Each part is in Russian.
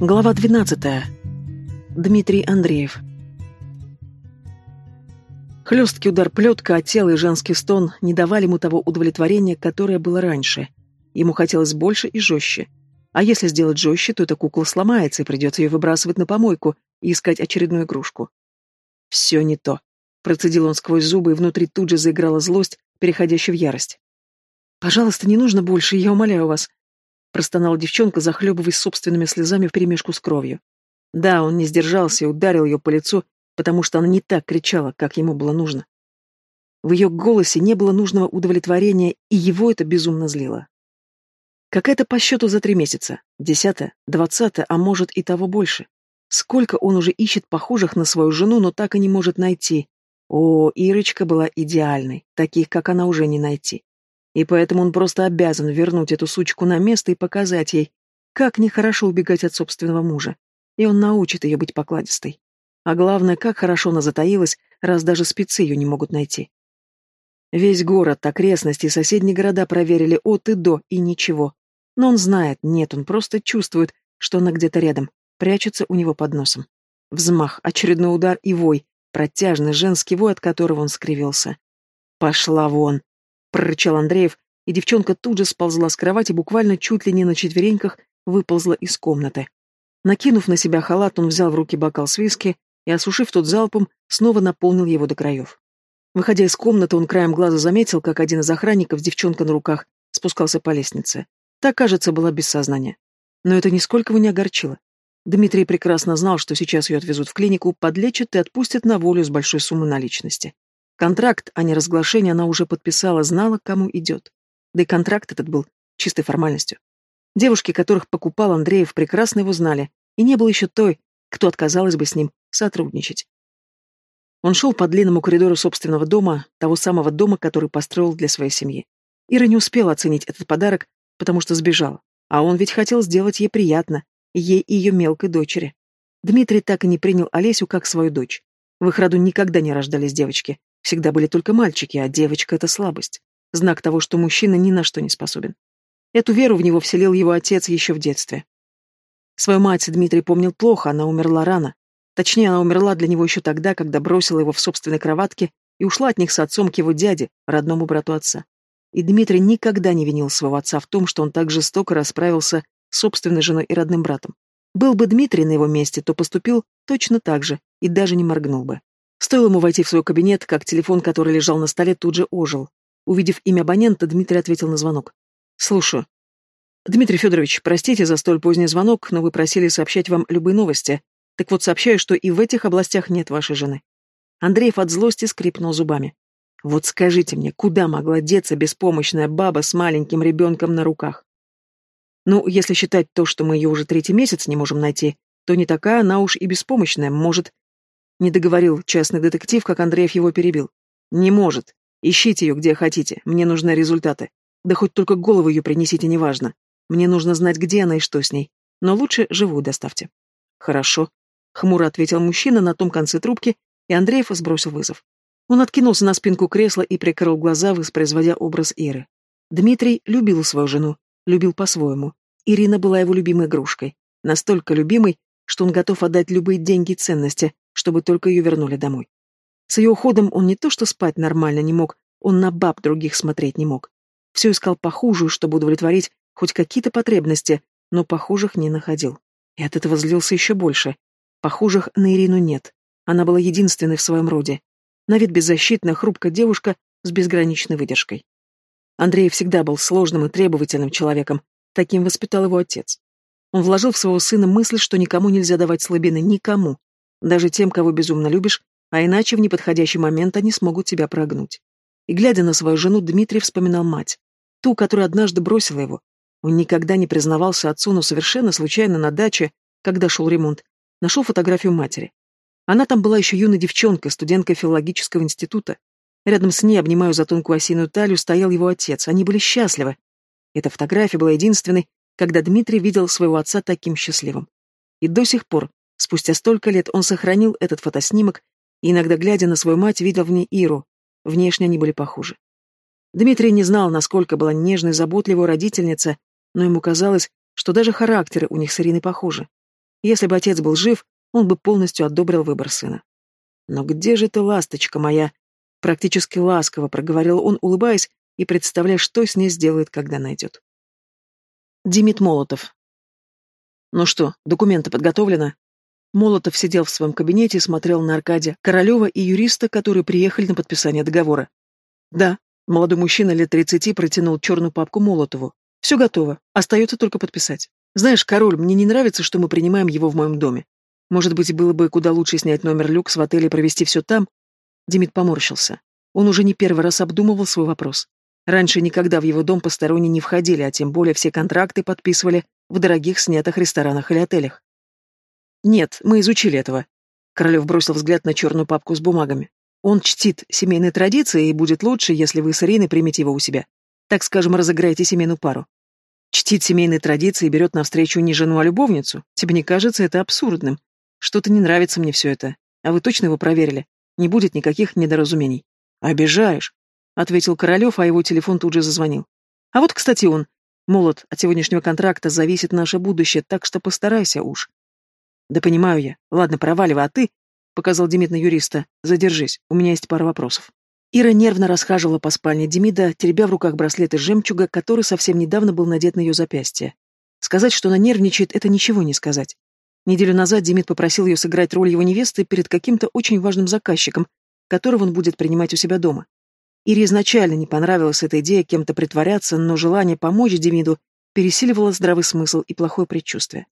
Глава 12. Дмитрий Андреев. Хлесткий удар плетка, а тело и женский стон не давали ему того удовлетворения, которое было раньше. Ему хотелось больше и жестче. А если сделать жестче, то эта кукла сломается, и придется ее выбрасывать на помойку и искать очередную игрушку. Все не то. Процедил он сквозь зубы, и внутри тут же заиграла злость, переходящая в ярость. «Пожалуйста, не нужно больше, я умоляю вас», простонала девчонка, захлебываясь собственными слезами вперемешку с кровью. Да, он не сдержался и ударил ее по лицу, потому что она не так кричала, как ему было нужно. В ее голосе не было нужного удовлетворения, и его это безумно злило. Какая-то по счету за три месяца, десятая, двадцатая, а может и того больше. Сколько он уже ищет похожих на свою жену, но так и не может найти. О, Ирочка была идеальной, таких, как она, уже не найти. И поэтому он просто обязан вернуть эту сучку на место и показать ей, как нехорошо убегать от собственного мужа. И он научит ее быть покладистой. А главное, как хорошо она затаилась, раз даже спецы ее не могут найти. Весь город, окрестности и соседние города проверили от и до, и ничего. Но он знает, нет, он просто чувствует, что она где-то рядом, прячется у него под носом. Взмах, очередной удар и вой, протяжный женский вой, от которого он скривился. «Пошла вон!» Прорычал Андреев, и девчонка тут же сползла с кровати, буквально чуть ли не на четвереньках выползла из комнаты. Накинув на себя халат, он взял в руки бокал с виски и, осушив тот залпом, снова наполнил его до краев. Выходя из комнаты, он краем глаза заметил, как один из охранников с девчонкой на руках спускался по лестнице. Та, кажется, была без сознания. Но это нисколько его не огорчило. Дмитрий прекрасно знал, что сейчас ее отвезут в клинику, подлечат и отпустят на волю с большой суммой наличности. Контракт, а не разглашение, она уже подписала, знала, кому идет. Да и контракт этот был чистой формальностью. Девушки, которых покупал Андреев, прекрасно его знали, и не было еще той, кто отказалась бы с ним сотрудничать. Он шел по длинному коридору собственного дома, того самого дома, который построил для своей семьи. Ира не успела оценить этот подарок, потому что сбежала. А он ведь хотел сделать ей приятно, ей и ее мелкой дочери. Дмитрий так и не принял Олесю как свою дочь. В их роду никогда не рождались девочки, Всегда были только мальчики, а девочка — это слабость. Знак того, что мужчина ни на что не способен. Эту веру в него вселил его отец еще в детстве. Свою мать Дмитрий помнил плохо, она умерла рано. Точнее, она умерла для него еще тогда, когда бросила его в собственной кроватке и ушла от них с отцом к его дяде, родному брату отца. И Дмитрий никогда не винил своего отца в том, что он так жестоко расправился с собственной женой и родным братом. Был бы Дмитрий на его месте, то поступил точно так же и даже не моргнул бы. Стоило ему войти в свой кабинет, как телефон, который лежал на столе, тут же ожил. Увидев имя абонента, Дмитрий ответил на звонок. «Слушаю». «Дмитрий Федорович, простите за столь поздний звонок, но вы просили сообщать вам любые новости. Так вот, сообщаю, что и в этих областях нет вашей жены». Андреев от злости скрипнул зубами. «Вот скажите мне, куда могла деться беспомощная баба с маленьким ребенком на руках?» «Ну, если считать то, что мы ее уже третий месяц не можем найти, то не такая она уж и беспомощная, может, не договорил частный детектив, как Андреев его перебил. Не может. Ищите ее где хотите. Мне нужны результаты. Да хоть только голову ее принесите, неважно. Мне нужно знать, где она и что с ней. Но лучше живую доставьте. Хорошо. Хмуро ответил мужчина на том конце трубки, и Андреев сбросил вызов. Он откинулся на спинку кресла и прикрыл глаза, воспроизводя образ Иры. Дмитрий любил свою жену, любил по-своему. Ирина была его любимой игрушкой. Настолько любимой, что он готов отдать любые деньги и ценности, чтобы только ее вернули домой. С ее уходом он не то что спать нормально не мог, он на баб других смотреть не мог. Все искал похужую, чтобы удовлетворить хоть какие-то потребности, но похожих не находил. И от этого злился еще больше. Похожих на Ирину нет. Она была единственной в своем роде. На вид беззащитная, хрупкая девушка с безграничной выдержкой. Андрей всегда был сложным и требовательным человеком. Таким воспитал его отец. Он вложил в своего сына мысль, что никому нельзя давать слабины, никому, даже тем, кого безумно любишь, а иначе в неподходящий момент они смогут тебя прогнуть. И глядя на свою жену, Дмитрий вспоминал мать, ту, которая однажды бросила его. Он никогда не признавался отцу, но совершенно случайно на даче, когда шел ремонт, нашел фотографию матери. Она там была еще юной девчонкой, студенткой филологического института. Рядом с ней, обнимая за тонкую осиную талию, стоял его отец. Они были счастливы. Эта фотография была единственной, когда Дмитрий видел своего отца таким счастливым. И до сих пор, Спустя столько лет он сохранил этот фотоснимок и, иногда глядя на свою мать, видел в ней Иру. Внешне они были похожи. Дмитрий не знал, насколько была нежной и заботливая родительница, но ему казалось, что даже характеры у них с Ириной похожи. Если бы отец был жив, он бы полностью одобрил выбор сына. «Но где же ты, ласточка моя?» Практически ласково проговорил он, улыбаясь и представляя, что с ней сделает, когда найдет. Демид Молотов. «Ну что, документы подготовлены?» Молотов сидел в своем кабинете и смотрел на Аркадия, Королева и юриста, которые приехали на подписание договора. «Да», — молодой мужчина лет тридцати протянул черную папку Молотову. «Все готово. Остается только подписать. Знаешь, король, мне не нравится, что мы принимаем его в моем доме. Может быть, было бы куда лучше снять номер люкс в отеле и провести все там?» Демид поморщился. Он уже не первый раз обдумывал свой вопрос. Раньше никогда в его дом посторонние не входили, а тем более все контракты подписывали в дорогих снятых ресторанах или отелях. «Нет, мы изучили этого». Королев бросил взгляд на черную папку с бумагами. «Он чтит семейные традиции, и будет лучше, если вы с Ириной примете его у себя. Так скажем, разыграете семейную пару. Чтит семейные традиции и берет навстречу не жену, а любовницу. Тебе не кажется это абсурдным? Что-то не нравится мне все это. А вы точно его проверили? Не будет никаких недоразумений. Обижаешь, ответил Королев, а его телефон тут же зазвонил. А вот, кстати, он. Молод, от сегодняшнего контракта зависит наше будущее, так что постарайся уж. Да понимаю я. Ладно, проваливай, а ты, показал Демид на юриста, задержись, у меня есть пара вопросов. Ира нервно расхаживала по спальне Демида, теребя в руках браслет из жемчуга, который совсем недавно был надет на ее запястье. Сказать, что она нервничает, это ничего не сказать. Неделю назад Демид попросил ее сыграть роль его невесты перед каким-то очень важным заказчиком, которого он будет принимать у себя дома. Ире изначально не понравилась эта идея кем-то притворяться, но желание помочь Демиду пересиливало здравый смысл и плохое предчувствие.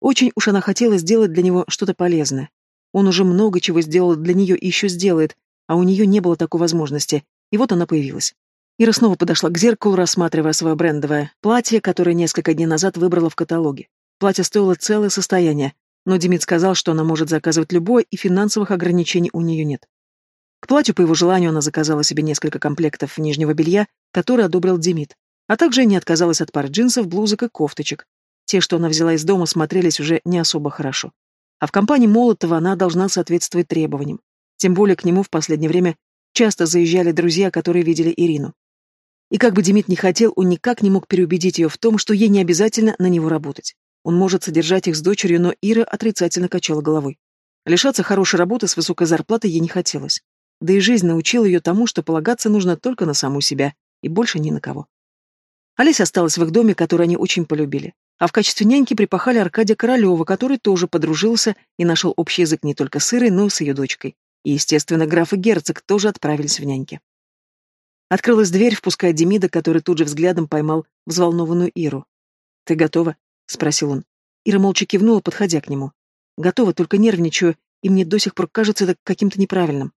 Очень уж она хотела сделать для него что-то полезное. Он уже много чего сделал для нее и еще сделает, а у нее не было такой возможности, и вот она появилась. Ира снова подошла к зеркалу, рассматривая свое брендовое платье, которое несколько дней назад выбрала в каталоге. Платье стоило целое состояние, но Демид сказал, что она может заказывать любое, и финансовых ограничений у нее нет. К платью по его желанию она заказала себе несколько комплектов нижнего белья, которые одобрил Демид, а также не отказалась от пар джинсов, блузок и кофточек. Те, что она взяла из дома, смотрелись уже не особо хорошо. А в компании Молотова она должна соответствовать требованиям. Тем более к нему в последнее время часто заезжали друзья, которые видели Ирину. И как бы Демид не хотел, он никак не мог переубедить ее в том, что ей не обязательно на него работать. Он может содержать их с дочерью, но Ира отрицательно качала головой. Лишаться хорошей работы с высокой зарплатой ей не хотелось. Да и жизнь научила ее тому, что полагаться нужно только на саму себя, и больше ни на кого. Олеся осталась в их доме, который они очень полюбили. А в качестве няньки припахали Аркадия Королева, который тоже подружился и нашел общий язык не только с Ирой, но и с ее дочкой. И, естественно, граф и герцог тоже отправились в няньки. Открылась дверь, впуская Демида, который тут же взглядом поймал взволнованную Иру. «Ты готова?» — спросил он. Ира молча кивнула, подходя к нему. «Готова, только нервничаю, и мне до сих пор кажется это каким-то неправильным.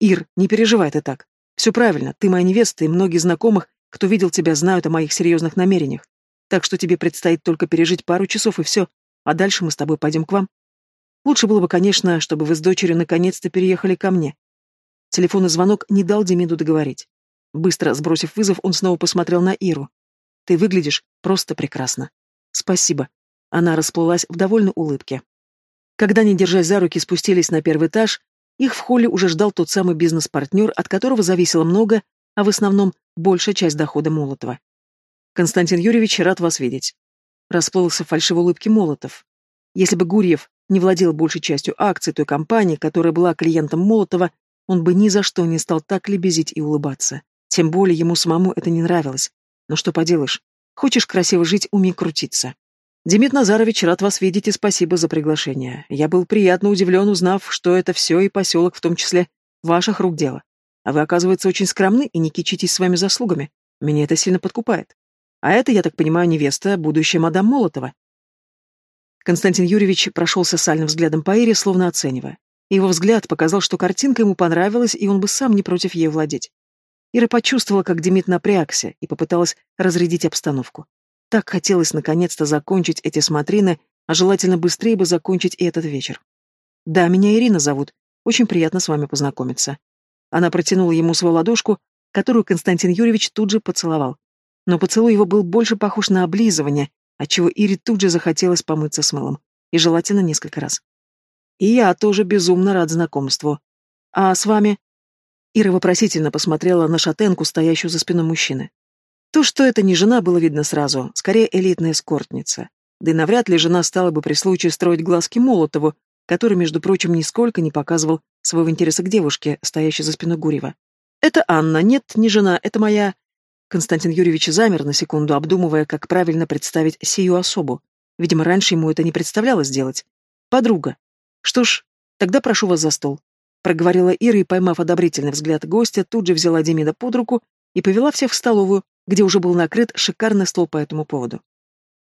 Ир, не переживай ты так. Все правильно, ты моя невеста, и многие знакомых, кто видел тебя, знают о моих серьезных намерениях. Так что тебе предстоит только пережить пару часов, и все. А дальше мы с тобой пойдем к вам. Лучше было бы, конечно, чтобы вы с дочерью наконец-то переехали ко мне». Телефонный звонок не дал Демиду договорить. Быстро сбросив вызов, он снова посмотрел на Иру. «Ты выглядишь просто прекрасно». «Спасибо». Она расплылась в довольной улыбке. Когда они, держась за руки, спустились на первый этаж, их в холле уже ждал тот самый бизнес-партнер, от которого зависело много, а в основном большая часть дохода Молотова. «Константин Юрьевич, рад вас видеть». Расплылся в фальшивой улыбке Молотов. Если бы Гурьев не владел большей частью акций той компании, которая была клиентом Молотова, он бы ни за что не стал так лебезить и улыбаться. Тем более ему самому это не нравилось. Но что поделаешь, Хочешь красиво жить, умей крутиться. Демид Назарович, рад вас видеть и спасибо за приглашение. Я был приятно удивлен, узнав, что это все и поселок в том числе ваших рук дело. А вы, оказывается, очень скромны и не кичитесь своими заслугами. Меня это сильно подкупает. А это, я так понимаю, невеста, будущая мадам Молотова. Константин Юрьевич прошелся сальным взглядом по Ире, словно оценивая. Его взгляд показал, что картинка ему понравилась, и он бы сам не против ей владеть. Ира почувствовала, как Демид напрягся, и попыталась разрядить обстановку. Так хотелось наконец-то закончить эти смотрины, а желательно быстрее бы закончить и этот вечер. «Да, меня Ирина зовут. Очень приятно с вами познакомиться». Она протянула ему свою ладошку, которую Константин Юрьевич тут же поцеловал. Но поцелуй его был больше похож на облизывание, отчего Ире тут же захотелось помыться с мылом. И желательно несколько раз. «И я тоже безумно рад знакомству. А с вами?» Ира вопросительно посмотрела на шатенку, стоящую за спиной мужчины. То, что это не жена, было видно сразу, скорее элитная эскортница. Да и навряд ли жена стала бы при случае строить глазки Молотову, который, между прочим, нисколько не показывал своего интереса к девушке, стоящей за спиной Гурьева. «Это Анна, нет, не жена, это моя...» Константин Юрьевич замер на секунду, обдумывая, как правильно представить сию особу. Видимо, раньше ему это не представлялось делать. «Подруга. Что ж, тогда прошу вас за стол», — проговорила Ира и, поймав одобрительный взгляд гостя, тут же взяла Демида под руку и повела всех в столовую, где уже был накрыт шикарный стол по этому поводу.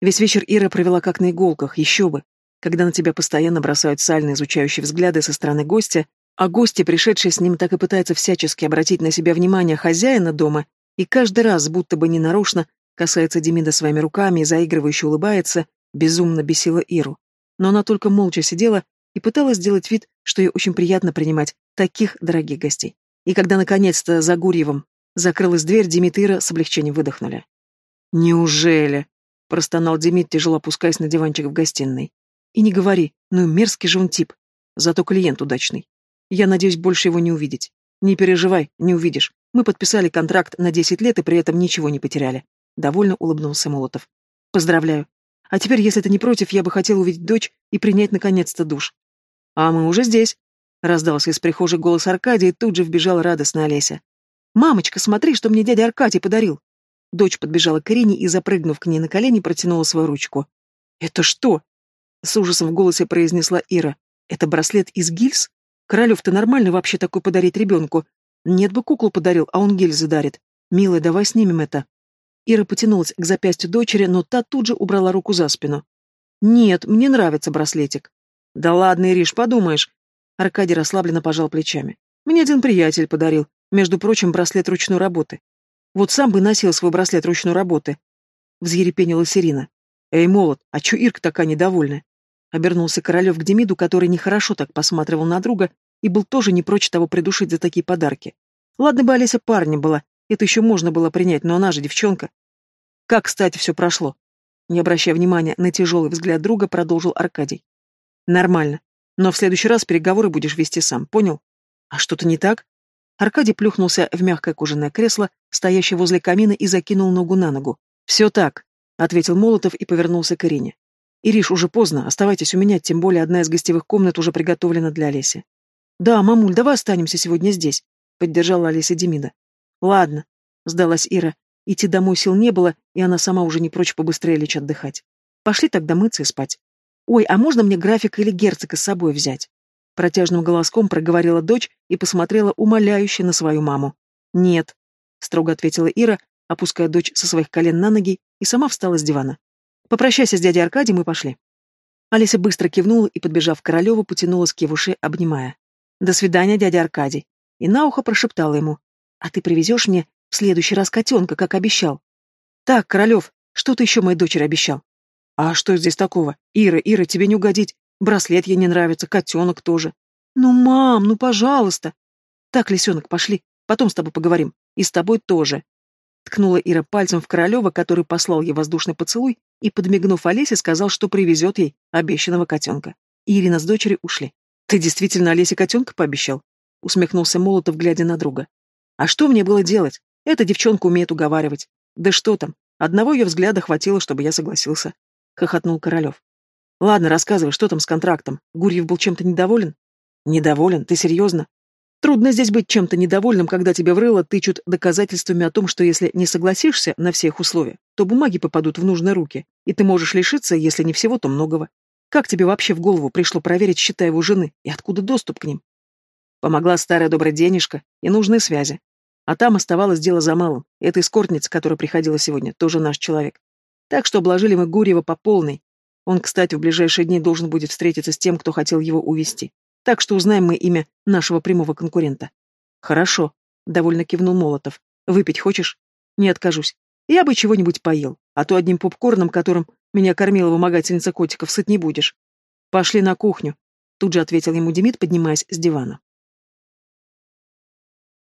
Весь вечер Ира провела как на иголках, еще бы. Когда на тебя постоянно бросают сальные изучающие взгляды со стороны гостя, а гости, пришедшие с ним, так и пытаются всячески обратить на себя внимание хозяина дома, и каждый раз, будто бы ненарочно, касается Демида своими руками и заигрывающе улыбается, безумно бесила Иру. Но она только молча сидела и пыталась сделать вид, что ей очень приятно принимать таких дорогих гостей. И когда наконец-то за Гурьевым закрылась дверь, Ира с облегчением выдохнули. «Неужели?» — простонал Демид, тяжело опускаясь на диванчик в гостиной. «И не говори, ну мерзкий же он тип. Зато клиент удачный. Я надеюсь больше его не увидеть. Не переживай, не увидишь. Мы подписали контракт на 10 лет и при этом ничего не потеряли. Довольно улыбнулся Молотов. Поздравляю. А теперь, если ты не против, я бы хотел увидеть дочь и принять наконец-то душ. А мы уже здесь. Раздался из прихожей голос Аркадия, и тут же вбежала радостная Олеся. «Мамочка, смотри, что мне дядя Аркадий подарил!» Дочь подбежала к Ирине и, запрыгнув к ней на колени, протянула свою ручку. «Это что?» С ужасом в голосе произнесла Ира. «Это браслет из гильз?» Королев, ты нормально вообще такой подарить ребенку? Нет бы куклу подарил, а он гильзы дарит. Милая, давай снимем это. Ира потянулась к запястью дочери, но та тут же убрала руку за спину. Нет, мне нравится браслетик. Да ладно, Ириш, подумаешь. Аркадий расслабленно пожал плечами. Мне один приятель подарил. Между прочим, браслет ручной работы. Вот сам бы носил свой браслет ручной работы. Взъерепенилась Ирина. Эй, молот, а чё Ирка такая недовольная? Обернулся Королев к Демиду, который нехорошо так посматривал на друга и был тоже не прочь того придушить за такие подарки. Ладно бы Олеся парня была, это еще можно было принять, но она же девчонка. Как, кстати, все прошло? Не обращая внимания на тяжелый взгляд друга, продолжил Аркадий. Нормально. Но в следующий раз переговоры будешь вести сам, понял? А что-то не так? Аркадий плюхнулся в мягкое кожаное кресло, стоящее возле камина, и закинул ногу на ногу. «Все так», — ответил Молотов и повернулся к Ирине. «Ириш, уже поздно, оставайтесь у меня, тем более одна из гостевых комнат уже приготовлена для Олеси». «Да, мамуль, давай останемся сегодня здесь», — поддержала Олеся Демида. «Ладно», — сдалась Ира. Идти домой сил не было, и она сама уже не прочь побыстрее лечь отдыхать. «Пошли тогда мыться и спать». «Ой, а можно мне график или герцога с собой взять?» Протяжным голоском проговорила дочь и посмотрела умоляюще на свою маму. «Нет», — строго ответила Ира, опуская дочь со своих колен на ноги, и сама встала с дивана. Попрощайся с дядей Аркадием и пошли. Алиса быстро кивнула и, подбежав к Королеву, потянулась к его шее, обнимая. «До свидания, дядя Аркадий!» И на ухо прошептала ему. «А ты привезешь мне в следующий раз котенка, как обещал?» «Так, Королев, что ты еще моей дочери обещал?» «А что здесь такого? Ира, Ира, тебе не угодить. Браслет ей не нравится, котенок тоже». «Ну, мам, ну, пожалуйста!» «Так, лисенок, пошли, потом с тобой поговорим. И с тобой тоже». Ткнула Ира пальцем в Королева, который послал ей воздушный поцелуй, и, подмигнув Олесе, сказал, что привезет ей обещанного котенка. Ирина с дочерью ушли. «Ты действительно Олесе котенка пообещал?» Усмехнулся Молотов, глядя на друга. «А что мне было делать? Эта девчонка умеет уговаривать. Да что там, одного ее взгляда хватило, чтобы я согласился», — хохотнул Королев. «Ладно, рассказывай, что там с контрактом? Гурьев был чем-то недоволен?» «Недоволен? Ты серьезно? Трудно здесь быть чем-то недовольным, когда тебе в рыло тычут доказательствами о том, что если не согласишься на всех условия, то бумаги попадут в нужные руки, и ты можешь лишиться, если не всего, то многого. Как тебе вообще в голову пришло проверить счета его жены, и откуда доступ к ним? Помогла старая добрая денежка и нужные связи. А там оставалось дело за малым. Это эскортница, которая приходила сегодня, тоже наш человек. Так что обложили мы Гурьева по полной. Он, кстати, в ближайшие дни должен будет встретиться с тем, кто хотел его увести. Так что узнаем мы имя нашего прямого конкурента. Хорошо, довольно кивнул Молотов. Выпить хочешь? Не откажусь. Я бы чего-нибудь поел, а то одним попкорном, которым меня кормила вымогательница котиков, сыт не будешь. Пошли на кухню, тут же ответил ему Демид, поднимаясь с дивана.